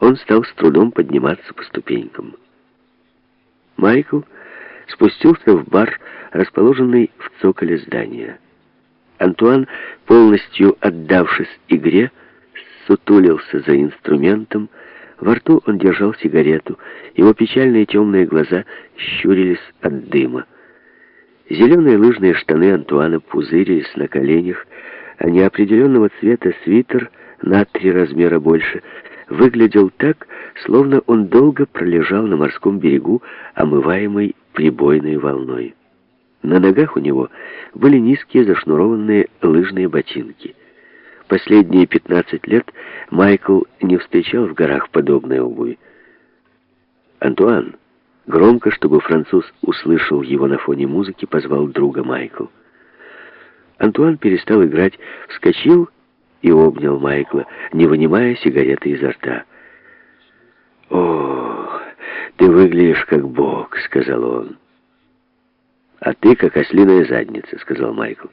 он стал с трудом подниматься по ступенькам. Майкл спустился в бар, расположенный в цоколе здания. Антуан, полностью отдавшись игре, сутулился за инструментом, во рту он держал сигарету, его печальные темные глаза щурились от дыма. Зеленые лыжные штаны Антуана пузырились на коленях, а неопределенного цвета свитер на три размера больше выглядел так, словно он долго пролежал на морском берегу, омываемый прибойной волной. На ногах у него были низкие зашнурованные лыжные ботинки. Последние 15 лет Майкл не встречал в горах подобной обуви. «Антуан!» Громко, чтобы француз услышал его на фоне музыки, позвал друга Майкл. Антуан перестал играть, вскочил и обнял Майкла, не вынимая сигареты изо рта. «О, ты выглядишь как бог», — сказал он. «А ты как ослиная задница», — сказал Майкл.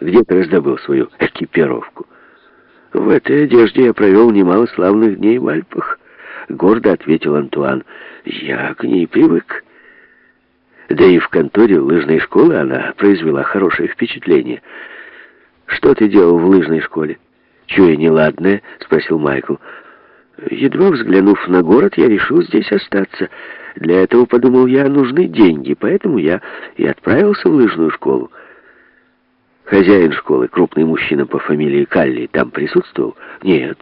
«Где ты раздобыл свою экипировку?» «В этой одежде я провел немало славных дней в Альпах», — гордо ответил Антуан. «Я к ней привык». Да и в конторе лыжной школы она произвела хорошее впечатление. «Что ты делал в лыжной школе?» «Чуя неладное?» — спросил Майкл. Едва взглянув на город, я решил здесь остаться. Для этого, подумал я, нужны деньги, поэтому я и отправился в лыжную школу. Хозяин школы, крупный мужчина по фамилии Калли, там присутствовал? Нет,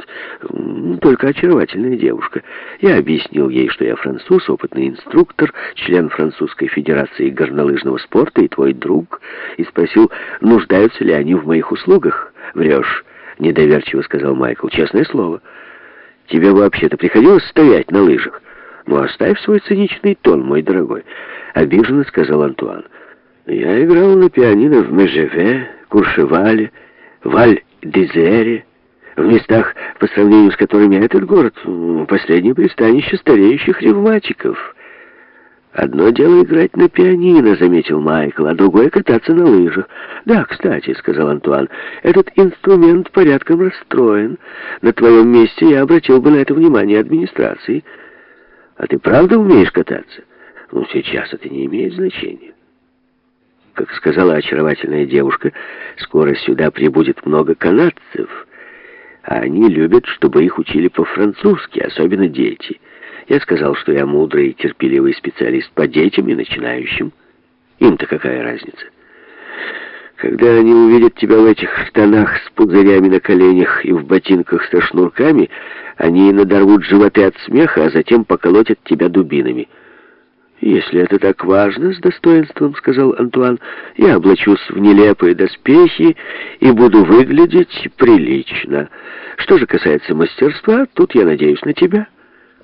только очаровательная девушка. Я объяснил ей, что я француз, опытный инструктор, член Французской Федерации горнолыжного спорта и твой друг, и спросил, нуждаются ли они в моих услугах. Врешь, недоверчиво сказал Майкл, честное слово. Тебе вообще-то приходилось стоять на лыжах? Ну, оставь свой циничный тон, мой дорогой, обиженно сказал Антуан. Я играл на пианино в Межеве, Куршевале, Валь-Дизере, в местах, по сравнению с которыми этот город — последнее пристанище стареющих ревматиков. «Одно дело играть на пианино», — заметил Майкл, «а другое — кататься на лыжах». «Да, кстати», — сказал Антуан, — «этот инструмент порядком расстроен. На твоем месте я обратил бы на это внимание администрации. А ты правда умеешь кататься?» «Ну, сейчас это не имеет значения». Как сказала очаровательная девушка, скоро сюда прибудет много канадцев, а они любят, чтобы их учили по-французски, особенно дети. Я сказал, что я мудрый и терпеливый специалист по детям и начинающим. Им-то какая разница? Когда они увидят тебя в этих штанах с пузырями на коленях и в ботинках со шнурками, они надорвут животы от смеха, а затем поколотят тебя дубинами. «Если это так важно, — с достоинством сказал Антуан, — я облачусь в нелепые доспехи и буду выглядеть прилично. Что же касается мастерства, тут я надеюсь на тебя.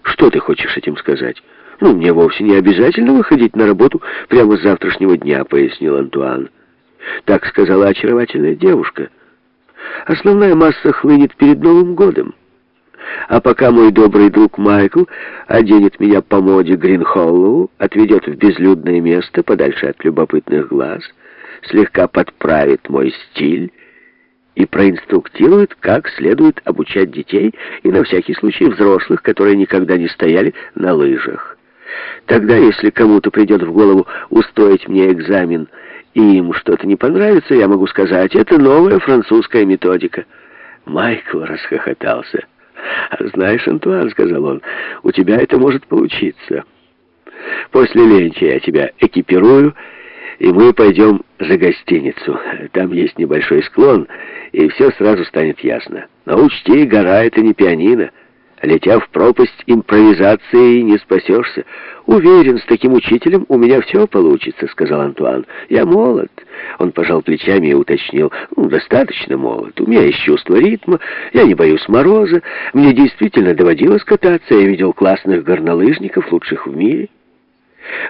Что ты хочешь этим сказать? Ну, мне вовсе не обязательно выходить на работу прямо с завтрашнего дня, — пояснил Антуан. Так сказала очаровательная девушка. Основная масса хлынет перед Новым годом. А пока мой добрый друг Майкл оденет меня по моде Гринхоллоу, отведет в безлюдное место, подальше от любопытных глаз, слегка подправит мой стиль и проинструктирует, как следует обучать детей и на всякий случай взрослых, которые никогда не стояли на лыжах. Тогда, если кому-то придет в голову устроить мне экзамен, и им что-то не понравится, я могу сказать, это новая французская методика. Майкл расхохотался. «Знаешь, Антуан, — сказал он, — у тебя это может получиться. После ленча я тебя экипирую, и мы пойдем за гостиницу. Там есть небольшой склон, и все сразу станет ясно. Но учти, гора — это не пианино». Летя в пропасть импровизации, не спасешься. Уверен, с таким учителем у меня все получится, сказал Антуан. Я молод. Он пожал плечами и уточнил. Ну, достаточно молод. У меня есть чувство ритма. Я не боюсь мороза. Мне действительно доводилось кататься. Я видел классных горнолыжников, лучших в мире.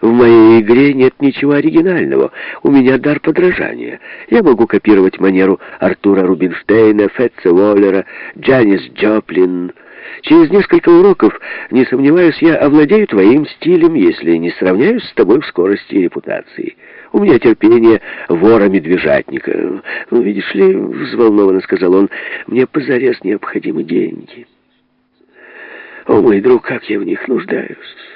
В моей игре нет ничего оригинального. У меня дар подражания. Я могу копировать манеру Артура Рубинштейна, Фетца Уоллера, Джанис Джоплин... Через несколько уроков, не сомневаюсь, я овладею твоим стилем, если не сравняюсь с тобой в скорости и репутации. У меня терпение вора-медвежатника. Ну, видишь ли, взволнованно сказал он, мне позарез необходимы деньги. О, мой друг, как я в них нуждаюсь!»